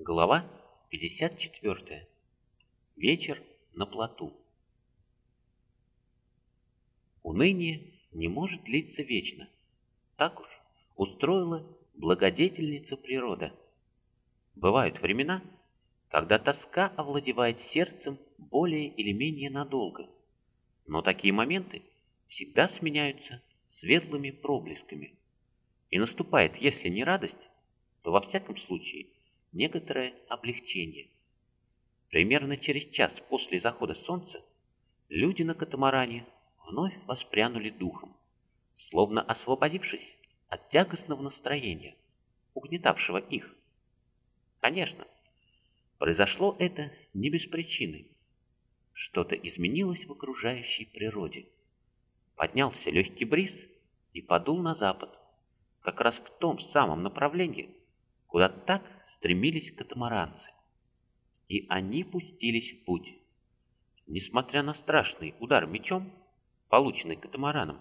Глава 54. Вечер на плоту. Уныние не может длиться вечно. Так уж устроила благодетельница природа. Бывают времена, когда тоска овладевает сердцем более или менее надолго, но такие моменты всегда сменяются светлыми проблесками. И наступает, если не радость, то во всяком случае – некоторое облегчение. Примерно через час после захода солнца люди на катамаране вновь воспрянули духом, словно освободившись от тягостного настроения, угнетавшего их. Конечно, произошло это не без причины. Что-то изменилось в окружающей природе. Поднялся легкий бриз и подул на запад, как раз в том самом направлении, куда так стремились катамаранцы. И они пустились в путь. Несмотря на страшный удар мечом, полученный катамараном,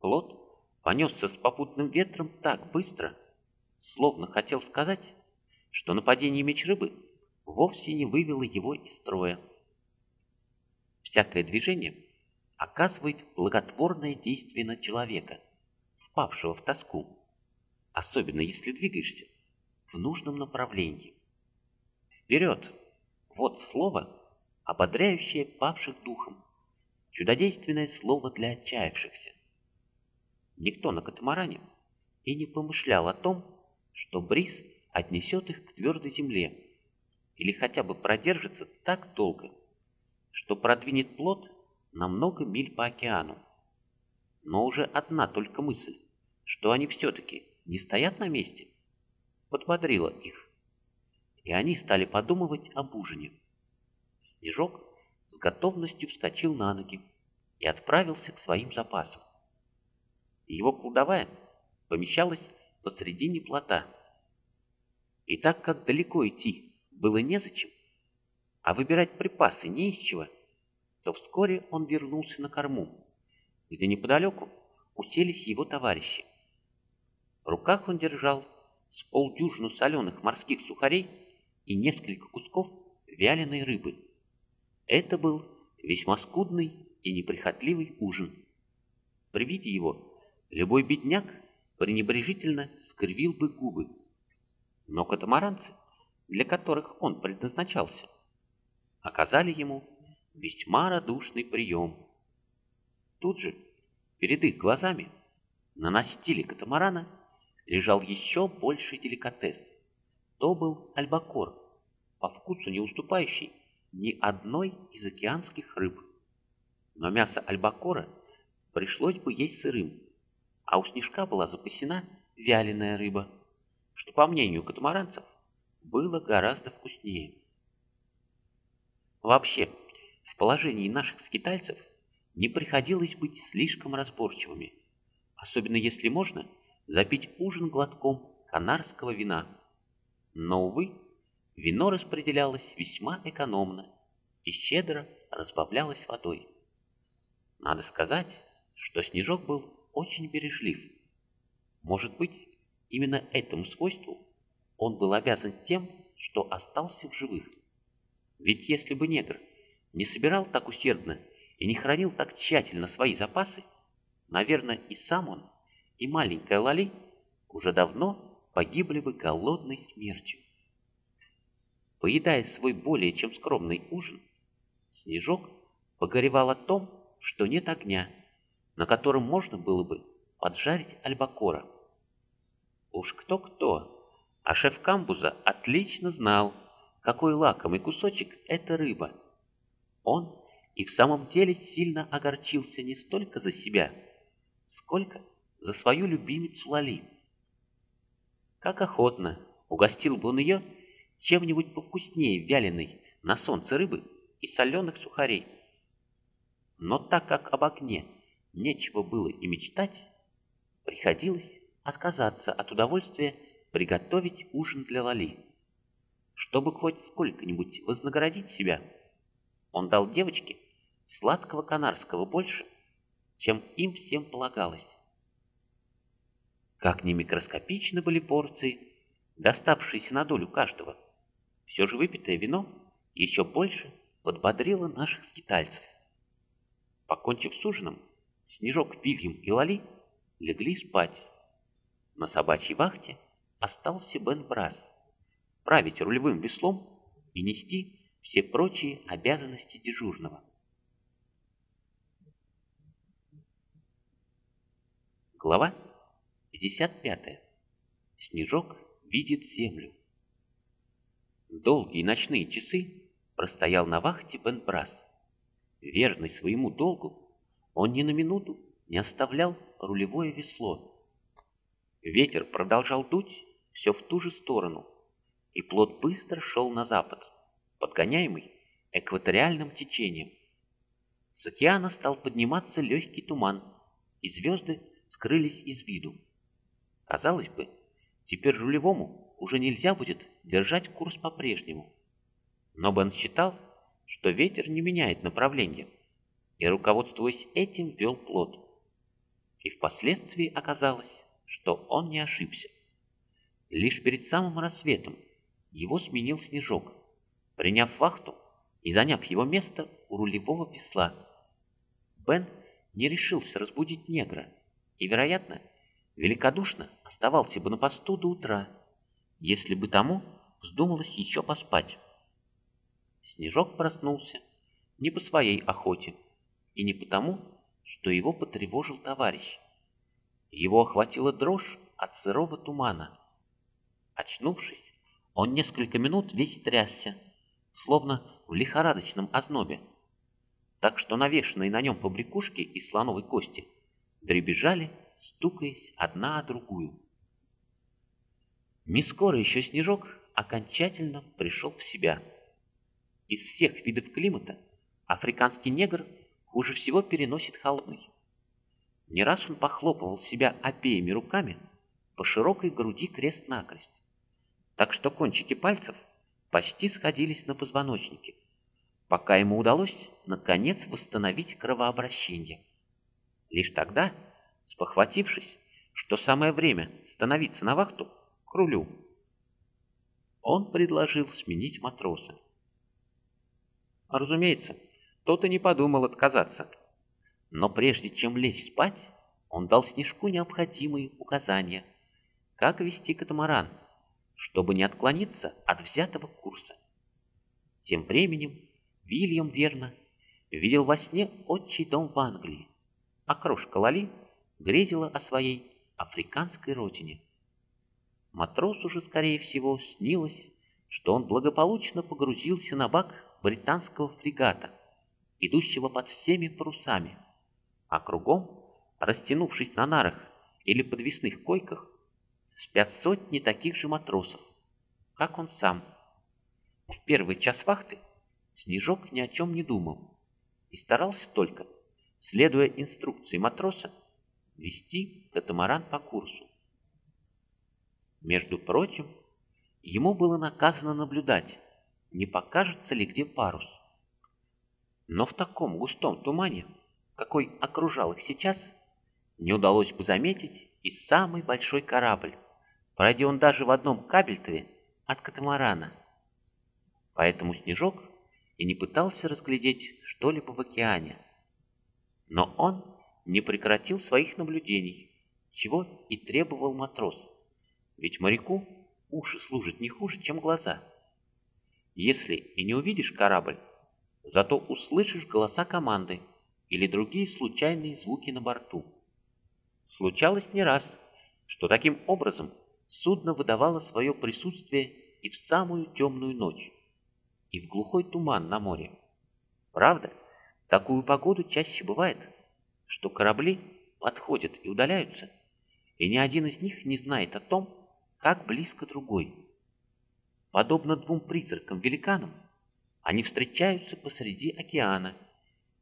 плот понесся с попутным ветром так быстро, словно хотел сказать, что нападение меч рыбы вовсе не вывело его из строя. Всякое движение оказывает благотворное действие на человека, впавшего в тоску, особенно если двигаешься в нужном направлении. Вперед! Вот слово, ободряющее павших духом, чудодейственное слово для отчаявшихся. Никто на катамаране и не помышлял о том, что бриз отнесет их к твердой земле или хотя бы продержится так долго, что продвинет плод на много миль по океану. Но уже одна только мысль, что они все-таки не стоят на месте – подбодрила их, и они стали подумывать об ужине. Снежок с готовностью вскочил на ноги и отправился к своим запасам. Его кладовая помещалась посредине плота. И так как далеко идти было незачем, а выбирать припасы не из чего, то вскоре он вернулся на корму, где неподалеку уселись его товарищи. В руках он держал с полдюжину соленых морских сухарей и несколько кусков вяленой рыбы. Это был весьма скудный и неприхотливый ужин. При виде его любой бедняк пренебрежительно скривил бы губы. Но катамаранцы, для которых он предназначался, оказали ему весьма радушный прием. Тут же, перед их глазами, на настиле катамарана лежал еще больший деликатес. То был альбакор, по вкусу не уступающий ни одной из океанских рыб. Но мясо альбакора пришлось бы есть сырым, а у снежка была запасена вяленая рыба, что, по мнению катамаранцев, было гораздо вкуснее. Вообще, в положении наших скитальцев не приходилось быть слишком разборчивыми, особенно если можно – запить ужин глотком канарского вина. Но, увы, вино распределялось весьма экономно и щедро разбавлялось водой. Надо сказать, что Снежок был очень бережлив. Может быть, именно этому свойству он был обязан тем, что остался в живых. Ведь если бы негр не собирал так усердно и не хранил так тщательно свои запасы, наверное, и сам он и маленькая Лали уже давно погибли бы голодной смертью. Поедая свой более чем скромный ужин, Снежок погоревал о том, что нет огня, на котором можно было бы поджарить альбакора. Уж кто-кто, а шеф камбуза отлично знал, какой лакомый кусочек эта рыба. Он и в самом деле сильно огорчился не столько за себя, сколько за свою любимицу Лали. Как охотно угостил бы он ее чем-нибудь повкуснее вяленой на солнце рыбы и соленых сухарей. Но так как об огне нечего было и мечтать, приходилось отказаться от удовольствия приготовить ужин для Лали. Чтобы хоть сколько-нибудь вознаградить себя, он дал девочке сладкого канарского больше, чем им всем полагалось. Как ни микроскопичны были порции, доставшиеся на долю каждого, все же выпитое вино еще больше подбодрило наших скитальцев. Покончив с ужином, Снежок, Вильям и Лали легли спать. На собачьей вахте остался Бен Брас, править рулевым веслом и нести все прочие обязанности дежурного. Глава 55. Снежок видит землю. Долгие ночные часы простоял на вахте Бен Брас. Верный своему долгу, он ни на минуту не оставлял рулевое весло. Ветер продолжал дуть все в ту же сторону, и плот быстро шел на запад, подгоняемый экваториальным течением. С океана стал подниматься легкий туман, и звезды скрылись из виду. Казалось бы, теперь рулевому уже нельзя будет держать курс по-прежнему. Но Бен считал, что ветер не меняет направление, и, руководствуясь этим, вел плот. И впоследствии оказалось, что он не ошибся. Лишь перед самым рассветом его сменил Снежок, приняв вахту и заняв его место у рулевого весла. Бен не решился разбудить негра и, вероятно, великодушно оставался бы на посту до утра, если бы тому вздумалось еще поспать. Снежок проснулся не по своей охоте и не потому, что его потревожил товарищ. Его охватила дрожь от сырого тумана. Очнувшись, он несколько минут весь трясся, словно в лихорадочном ознобе, так что навешанные на нем побрякушки из слоновой кости дребезжали, стукаясь одна о другую. Не скоро еще Снежок окончательно пришел в себя. Из всех видов климата африканский негр хуже всего переносит холодный. Не раз он похлопывал себя обеими руками по широкой груди крест-накрест, так что кончики пальцев почти сходились на позвоночнике, пока ему удалось, наконец, восстановить кровообращение. Лишь тогда, спохватившись, что самое время становиться на вахту, к рулю, он предложил сменить матроса. Разумеется, тот и не подумал отказаться. Но прежде чем лечь спать, он дал Снежку необходимые указания, как вести катамаран, чтобы не отклониться от взятого курса. Тем временем Вильям верно видел во сне отчий дом в Англии, а крошка Лали грезила о своей африканской родине. Матросу же, скорее всего, снилось, что он благополучно погрузился на бак британского фрегата, идущего под всеми парусами, а кругом, растянувшись на нарах или подвесных койках, спят сотни таких же матросов, как он сам. В первый час вахты Снежок ни о чем не думал и старался только, следуя инструкции матроса, вести катамаран по курсу. Между прочим, ему было наказано наблюдать, не покажется ли где парус. Но в таком густом тумане, какой окружал их сейчас, не удалось бы заметить и самый большой корабль, пройди он даже в одном кабельтове от катамарана. Поэтому Снежок и не пытался разглядеть что-либо в океане. Но он не прекратил своих наблюдений, чего и требовал матрос. Ведь моряку уши служат не хуже, чем глаза. Если и не увидишь корабль, зато услышишь голоса команды или другие случайные звуки на борту. Случалось не раз, что таким образом судно выдавало свое присутствие и в самую темную ночь, и в глухой туман на море. Правда, такую погоду чаще бывает, что корабли подходят и удаляются, и ни один из них не знает о том, как близко другой. Подобно двум призракам-великанам, они встречаются посреди океана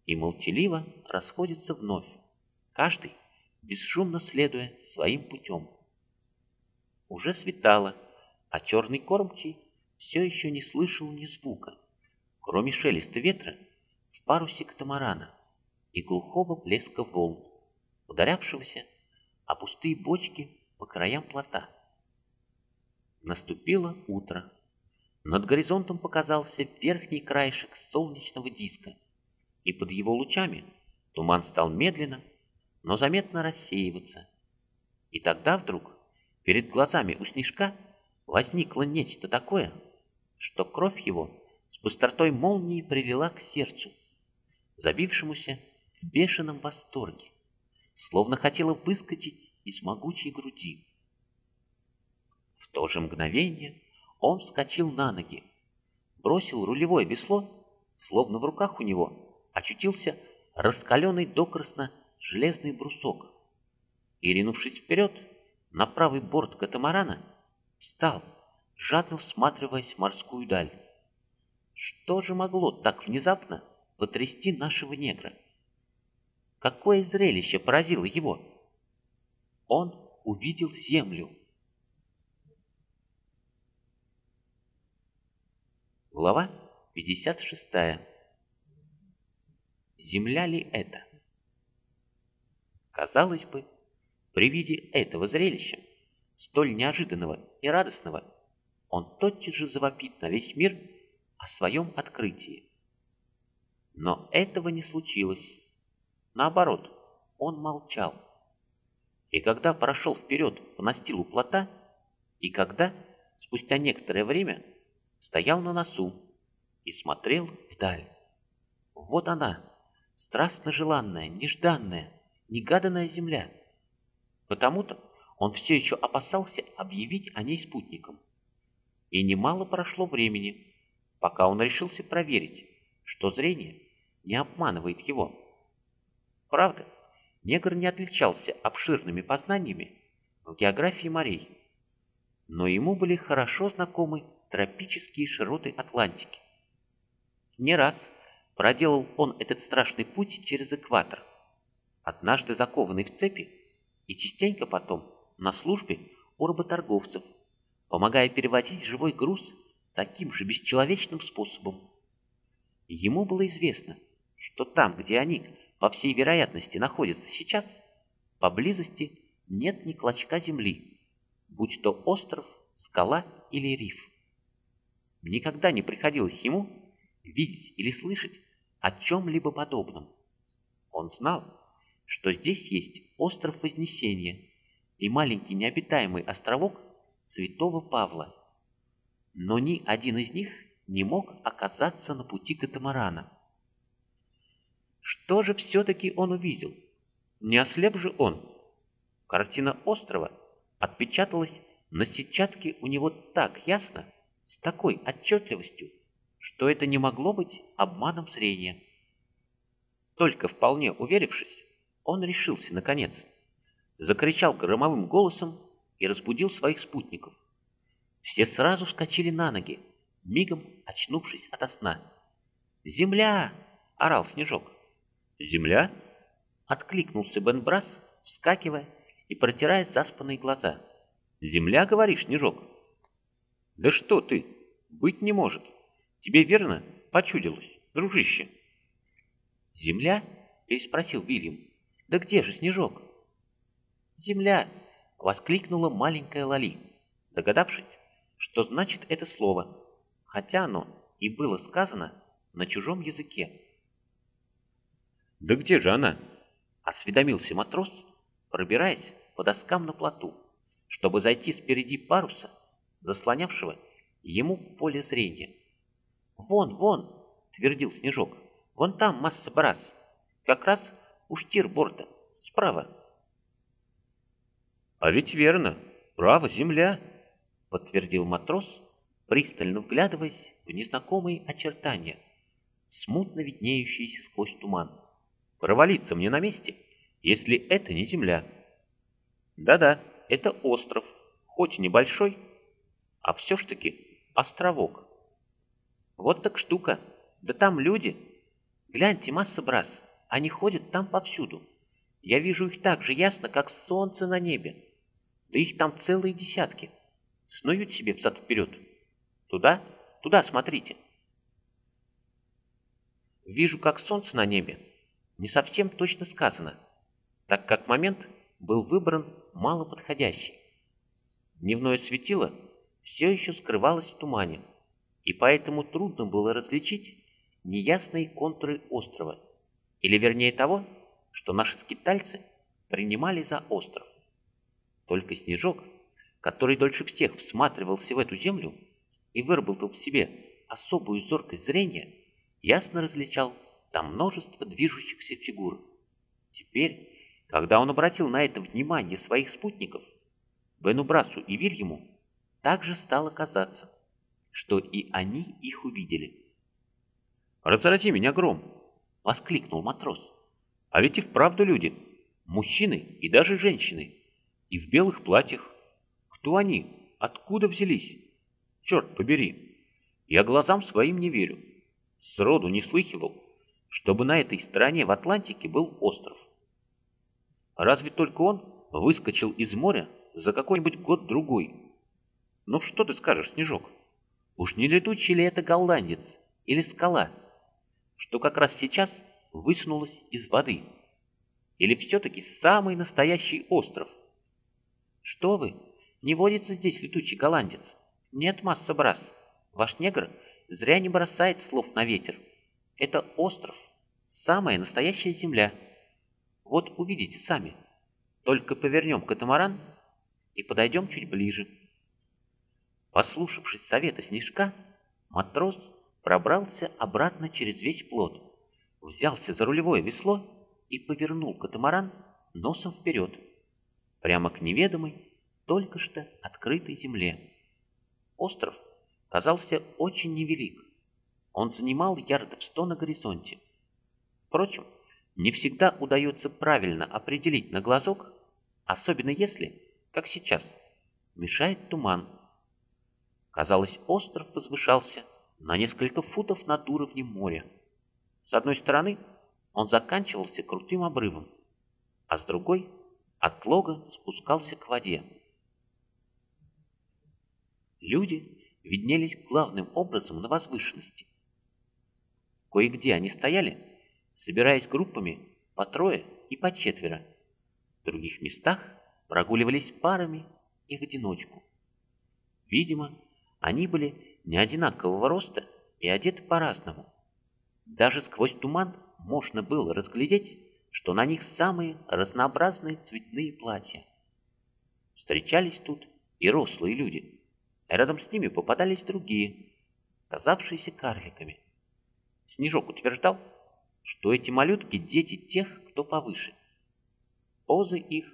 и молчаливо расходятся вновь, каждый бесшумно следуя своим путем. Уже светало, а черный кормчий все еще не слышал ни звука, кроме шелеста ветра в парусе катамарана и глухого блеска волн, ударявшегося о пустые бочки по краям плота. Наступило утро, над горизонтом показался верхний краешек солнечного диска, и под его лучами туман стал медленно, но заметно рассеиваться. И тогда вдруг перед глазами у Снежка возникло нечто такое, что кровь его с быстротой молнии прилила к сердцу, забившемуся бешеном восторге, словно хотела выскочить из могучей груди. В то же мгновение он вскочил на ноги, бросил рулевое весло, словно в руках у него очутился раскаленный докрасно железный брусок, и, ринувшись вперед на правый борт катамарана, встал, жадно всматриваясь в морскую даль. Что же могло так внезапно потрясти нашего негра? Какое зрелище поразило его? Он увидел землю. Глава 56. Земля ли это? Казалось бы, при виде этого зрелища, столь неожиданного и радостного, он тотчас же завопит на весь мир о своем открытии. Но этого не случилось. Наоборот, он молчал. И когда прошел вперед по настилу плота, и когда, спустя некоторое время, стоял на носу и смотрел вдаль. Вот она, страстно желанная, нежданная, негаданная земля. Потому-то он все еще опасался объявить о ней спутником. И немало прошло времени, пока он решился проверить, что зрение не обманывает его. Правда, негр не отличался обширными познаниями в географии морей, но ему были хорошо знакомы тропические широты Атлантики. Не раз проделал он этот страшный путь через экватор, однажды закованный в цепи, и частенько потом на службе у работорговцев, помогая перевозить живой груз таким же бесчеловечным способом. Ему было известно, что там, где они, по всей вероятности, находятся сейчас, поблизости нет ни клочка земли, будь то остров, скала или риф. Никогда не приходилось ему видеть или слышать о чем-либо подобном. Он знал, что здесь есть остров Вознесения и маленький необитаемый островок Святого Павла. Но ни один из них не мог оказаться на пути катамарана. Что же все-таки он увидел? Не ослеп же он? Картина острова отпечаталась на сетчатке у него так ясно, с такой отчетливостью, что это не могло быть обманом зрения. Только вполне уверившись, он решился наконец, закричал громовым голосом и разбудил своих спутников. Все сразу вскочили на ноги, мигом очнувшись ото сна. «Земля!» — орал Снежок. «Земля?» — откликнулся Бен Брас, вскакивая и протирая заспанные глаза. «Земля, говоришь, Снежок?» «Да что ты! Быть не может! Тебе верно почудилось, дружище?» «Земля?» — переспросил Вильям. «Да где же Снежок?» «Земля!» — воскликнула маленькая Лали, догадавшись, что значит это слово, хотя оно и было сказано на чужом языке. «Да где же она?» — осведомился матрос, пробираясь по доскам на плоту, чтобы зайти спереди паруса заслонявшего ему поле зрения. «Вон, вон!» — твердил Снежок. «Вон там масса брас. Как раз у штирборда. Справа». «А ведь верно. Право, земля!» — подтвердил матрос, пристально вглядываясь в незнакомые очертания, смутно виднеющиеся сквозь туман. «Провалиться мне на месте, если это не земля». «Да-да, это остров, хоть небольшой, а все ж таки островок. Вот так штука. Да там люди. Гляньте, масса брас, они ходят там повсюду. Я вижу их так же ясно, как солнце на небе. Да их там целые десятки. Снуют себе взад-вперед. Туда, туда смотрите. Вижу, как солнце на небе. Не совсем точно сказано, так как момент был выбран малоподходящий. Дневное светило все еще скрывалась в тумане, и поэтому трудно было различить неясные контуры острова, или вернее того, что наши скитальцы принимали за остров. Только Снежок, который дольше всех всматривался в эту землю и выработал в себе особую зоркость зрения, ясно различал там множество движущихся фигур. Теперь, когда он обратил на это внимание своих спутников, Бену Брасу и Вильяму также стало казаться, что и они их увидели. «Разрази меня гром!» — воскликнул матрос. «А ведь и вправду люди, мужчины и даже женщины, и в белых платьях. Кто они? Откуда взялись? Черт побери! Я глазам своим не верю. Сроду не слыхивал, чтобы на этой стороне в Атлантике был остров. Разве только он выскочил из моря за какой-нибудь год-другой. Ну что ты скажешь, Снежок? Уж не летучий ли это голландец или скала, что как раз сейчас высунулась из воды? Или все-таки самый настоящий остров? Что вы, не водится здесь летучий голландец? Нет, масса брас. Ваш негр зря не бросает слов на ветер. Это остров, самая настоящая земля. Вот увидите сами. Только повернем катамаран и подойдем чуть ближе. Послушавшись совета Снежка, матрос пробрался обратно через весь плот, взялся за рулевое весло и повернул катамаран носом вперед, прямо к неведомой, только что открытой земле. Остров казался очень невелик. Он занимал ярдов сто на горизонте. Впрочем, не всегда удается правильно определить на глазок, особенно если, как сейчас, мешает туман Казалось, остров возвышался на несколько футов над уровнем моря. С одной стороны он заканчивался крутым обрывом, а с другой от лога спускался к воде. Люди виднелись главным образом на возвышенности. Кое-где они стояли, собираясь группами по трое и по четверо. В других местах прогуливались парами и в одиночку. Видимо, они были не одинакового роста и одеты по-разному. Даже сквозь туман можно было разглядеть, что на них самые разнообразные цветные платья. Встречались тут и рослые люди, а рядом с ними попадались другие, казавшиеся карликами. Снежок утверждал, что эти малютки – дети тех, кто повыше. Позы их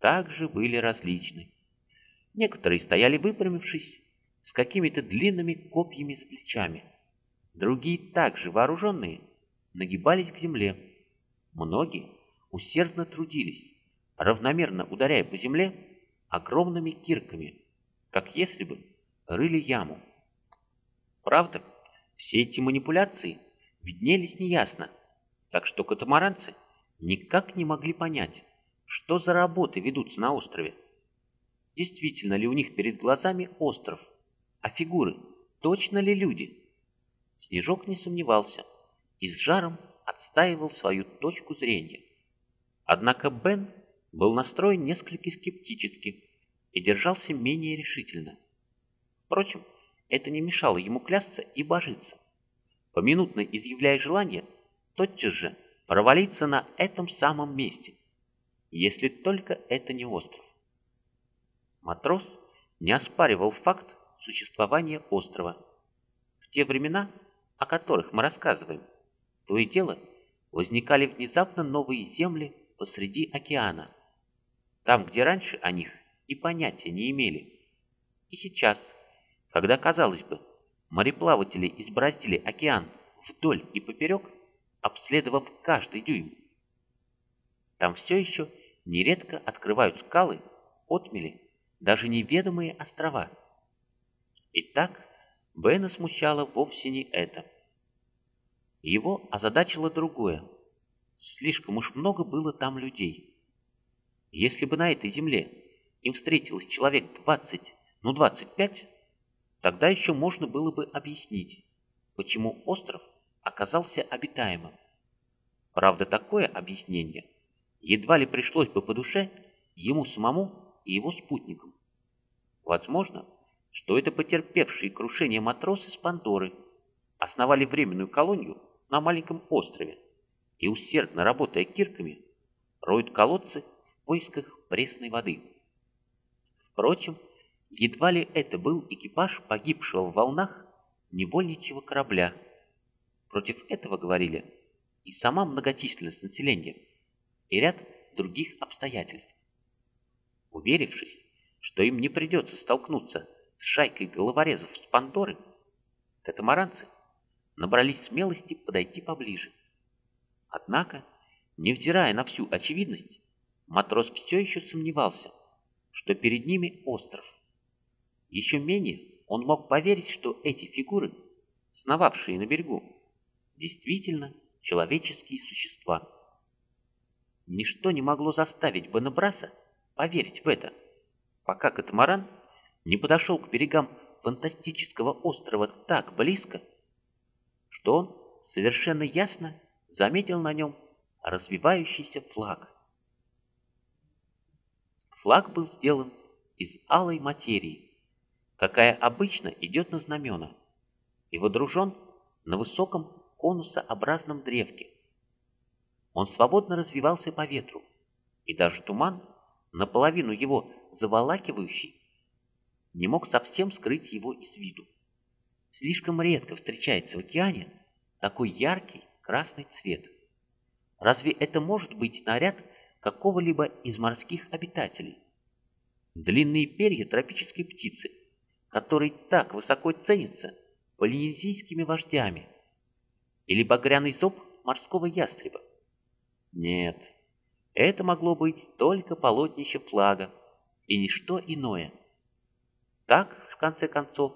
также были различны. Некоторые стояли выпрямившись, с какими-то длинными копьями за плечами. Другие, также вооруженные, нагибались к земле. Многие усердно трудились, равномерно ударяя по земле огромными кирками, как если бы рыли яму. Правда, все эти манипуляции виднелись неясно, так что катамаранцы никак не могли понять, что за работы ведутся на острове. Действительно ли у них перед глазами остров, а фигуры точно ли люди? Снежок не сомневался и с жаром отстаивал свою точку зрения. Однако Бен был настроен несколько скептически и держался менее решительно. Впрочем, это не мешало ему клясться и божиться, поминутно изъявляя желание тотчас же провалиться на этом самом месте, если только это не остров. Матрос не оспаривал факт существования острова. В те времена, о которых мы рассказываем, то и дело возникали внезапно новые земли посреди океана, там, где раньше о них и понятия не имели. И сейчас, когда, казалось бы, мореплаватели избраздили океан вдоль и поперек, обследовав каждый дюйм, там все еще нередко открывают скалы, отмели, даже неведомые острова – Итак, Бена смущало вовсе не это. Его озадачило другое. Слишком уж много было там людей. Если бы на этой земле им встретилось человек 20, ну 25, тогда еще можно было бы объяснить, почему остров оказался обитаемым. Правда, такое объяснение едва ли пришлось бы по душе ему самому и его спутникам. Возможно, что это потерпевшие крушение матросы с Пандоры основали временную колонию на маленьком острове и, усердно работая кирками, роют колодцы в поисках пресной воды. Впрочем, едва ли это был экипаж погибшего в волнах невольничьего корабля. Против этого говорили и сама многочисленность населения, и ряд других обстоятельств. Уверившись, что им не придется столкнуться с шайкой головорезов с Пандоры, катамаранцы набрались смелости подойти поближе. Однако, невзирая на всю очевидность, матрос все еще сомневался, что перед ними остров. Еще менее он мог поверить, что эти фигуры, сновавшие на берегу, действительно человеческие существа. Ничто не могло заставить Бонабраса поверить в это, пока катамаран не подошел к берегам фантастического острова так близко, что он совершенно ясно заметил на нем развивающийся флаг. Флаг был сделан из алой материи, какая обычно идет на знамена, и водружен на высоком конусообразном древке. Он свободно развивался по ветру, и даже туман, наполовину его заволакивающий, не мог совсем скрыть его из виду. Слишком редко встречается в океане такой яркий красный цвет. Разве это может быть наряд какого-либо из морских обитателей? Длинные перья тропической птицы, который так высоко ценится полинезийскими вождями, или багряный зуб морского ястреба? Нет, это могло быть только полотнище флага и ничто иное. Так, в конце концов,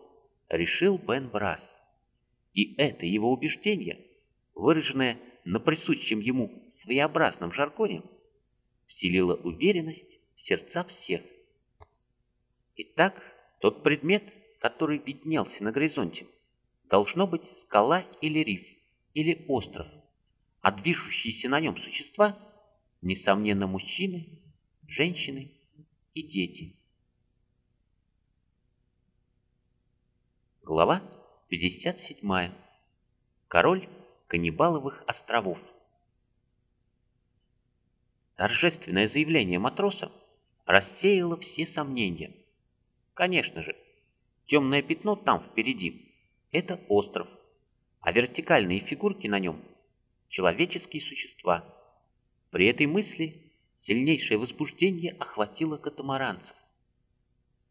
решил Бен Брас. И это его убеждение, выраженное на присущем ему своеобразном жаргоне, вселило уверенность в сердца всех. Итак, тот предмет, который виднелся на горизонте, должно быть скала или риф, или остров, а движущиеся на нем существа, несомненно, мужчины, женщины и дети. Глава 57. Король каннибаловых островов. Торжественное заявление матроса рассеяло все сомнения. Конечно же, темное пятно там впереди – это остров, а вертикальные фигурки на нем – человеческие существа. При этой мысли сильнейшее возбуждение охватило катамаранцев.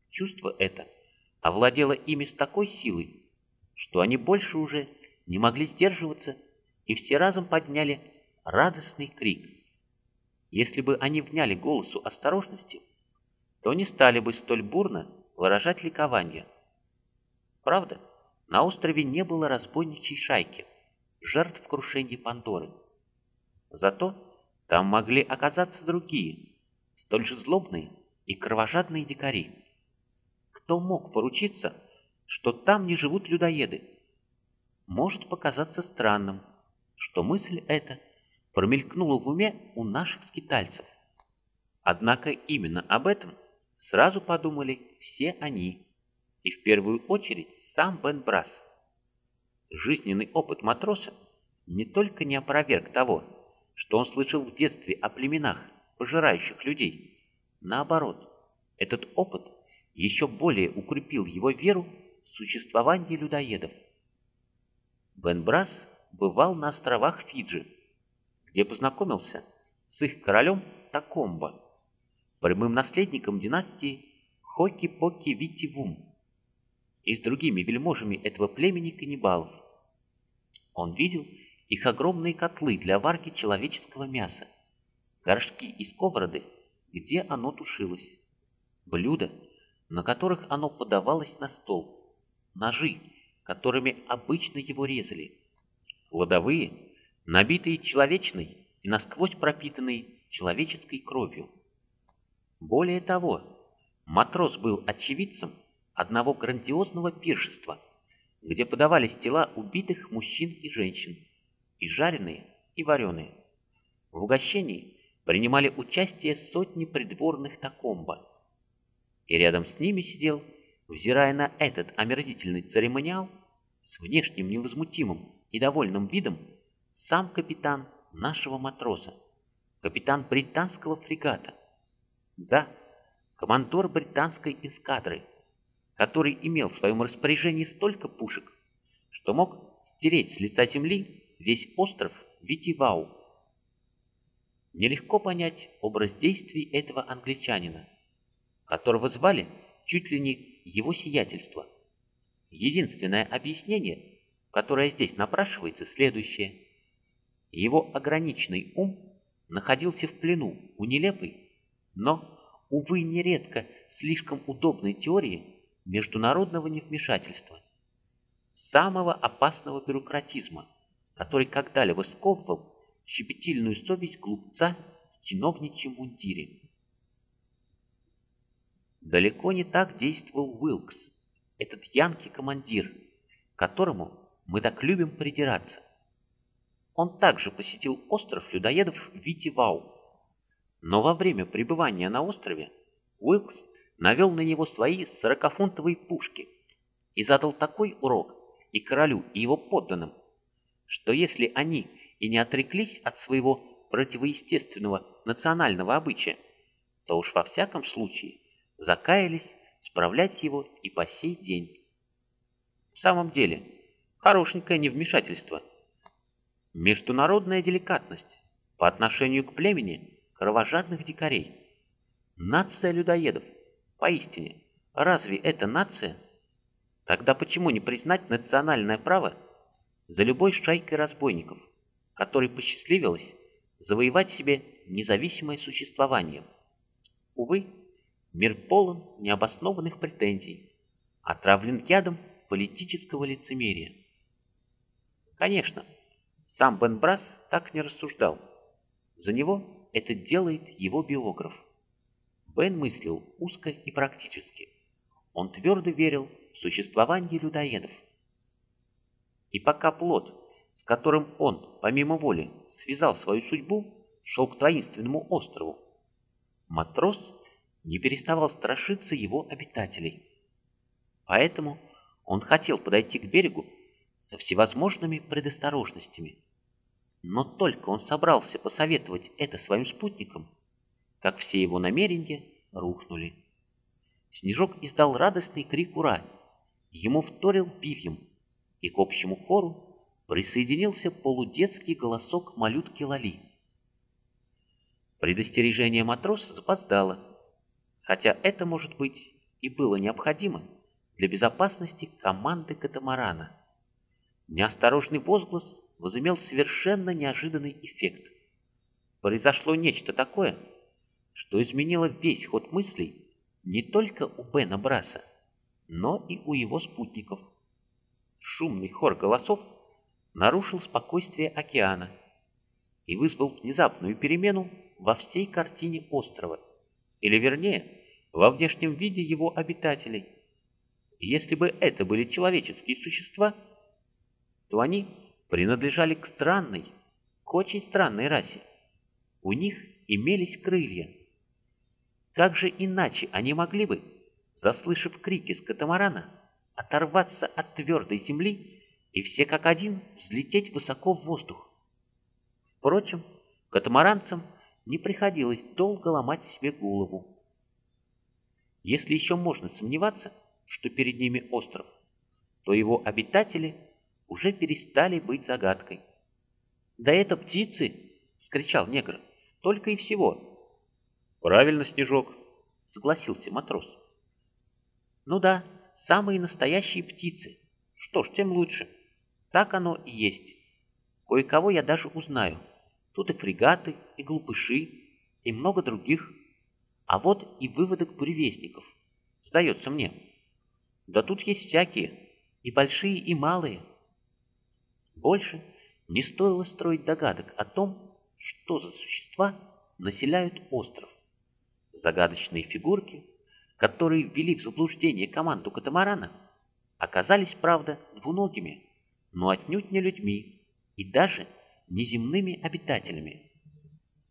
Чувство это овладело ими с такой силой, что они больше уже не могли сдерживаться и все разом подняли радостный крик. Если бы они вняли голосу осторожности, то не стали бы столь бурно выражать ликование. Правда, на острове не было разбойничьей шайки, жертв крушения Пандоры. Зато там могли оказаться другие, столь же злобные и кровожадные дикари. Кто мог поручиться, что там не живут людоеды? Может показаться странным, что мысль эта промелькнула в уме у наших скитальцев. Однако именно об этом сразу подумали все они, и в первую очередь сам Бен Брас. Жизненный опыт матроса не только не опроверг того, что он слышал в детстве о племенах, пожирающих людей. Наоборот, этот опыт еще более укрепил его веру в существование людоедов. Бен Брас бывал на островах Фиджи, где познакомился с их королем Такомбо, прямым наследником династии Хоки-Поки-Вити-Вум и с другими вельможами этого племени каннибалов. Он видел их огромные котлы для варки человеческого мяса, горшки и сковороды, где оно тушилось, блюда, на которых оно подавалось на стол, ножи, которыми обычно его резали, кладовые, набитые человечной и насквозь пропитанные человеческой кровью. Более того, матрос был очевидцем одного грандиозного пиршества, где подавались тела убитых мужчин и женщин, и жареные, и вареные. В угощении принимали участие сотни придворных такомба, и рядом с ними сидел взирая на этот омерзительный церемониал, с внешним невозмутимым и довольным видом, сам капитан нашего матроса, капитан британского фрегата. Да, командор британской эскадры, который имел в своем распоряжении столько пушек, что мог стереть с лица земли весь остров Витивау. Нелегко понять образ действий этого англичанина, которого звали чуть ли не его сиятельство. Единственное объяснение, которое здесь напрашивается, следующее. Его ограниченный ум находился в плену у нелепой, но, увы, нередко слишком удобной теории международного невмешательства, самого опасного бюрократизма, который когда-либо сковывал щепетильную совесть глупца в чиновничьем мундире. Далеко не так действовал Уилкс, этот янки-командир, которому мы так любим придираться. Он также посетил остров людоедов Витивау. Но во время пребывания на острове Уилкс навел на него свои сорокафунтовые пушки и задал такой урок и королю, и его подданным, что если они и не отреклись от своего противоестественного национального обычая, то уж во всяком случае закаялись справлять его и по сей день. В самом деле, хорошенькое невмешательство. Международная деликатность по отношению к племени кровожадных дикарей. Нация людоедов. Поистине, разве это нация? Тогда почему не признать национальное право за любой шайкой разбойников, которой посчастливилось завоевать себе независимое существование? Увы, Мир полон необоснованных претензий, отравлен ядом политического лицемерия. Конечно, сам Бен Брас так не рассуждал. За него это делает его биограф. Бен мыслил узко и практически. Он твердо верил в существование людоедов. И пока плод, с которым он, помимо воли, связал свою судьбу, шел к таинственному острову, матрос не переставал страшиться его обитателей. Поэтому он хотел подойти к берегу со всевозможными предосторожностями. Но только он собрался посоветовать это своим спутникам, как все его намерения рухнули. Снежок издал радостный крик «Ура!», ему вторил Вильям, и к общему хору присоединился полудетский голосок малютки Лали. Предостережение матроса запоздало, хотя это, может быть, и было необходимо для безопасности команды катамарана. Неосторожный возглас возымел совершенно неожиданный эффект. Произошло нечто такое, что изменило весь ход мыслей не только у Бена Браса, но и у его спутников. Шумный хор голосов нарушил спокойствие океана и вызвал внезапную перемену во всей картине острова – или вернее, во внешнем виде его обитателей. Если бы это были человеческие существа, то они принадлежали к странной, к очень странной расе. У них имелись крылья. Как же иначе они могли бы, заслышав крики с катамарана, оторваться от твердой земли и все как один взлететь высоко в воздух? Впрочем, катамаранцам не приходилось долго ломать себе голову. Если еще можно сомневаться, что перед ними остров, то его обитатели уже перестали быть загадкой. «Да это птицы!» — скричал негр. «Только и всего!» «Правильно, Снежок!» — согласился матрос. «Ну да, самые настоящие птицы. Что ж, тем лучше. Так оно и есть. Кое-кого я даже узнаю. Тут и фрегаты, и глупыши, и много других. А вот и выводок буревестников. Сдается мне. Да тут есть всякие, и большие, и малые. Больше не стоило строить догадок о том, что за существа населяют остров. Загадочные фигурки, которые ввели в заблуждение команду катамарана, оказались, правда, двуногими, но отнюдь не людьми и даже неземными обитателями.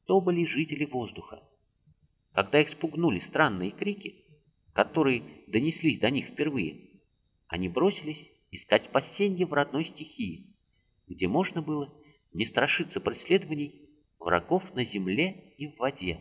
То были жители воздуха. Когда их спугнули странные крики, которые донеслись до них впервые, они бросились искать спасенье в родной стихии, где можно было не страшиться преследований врагов на земле и в воде.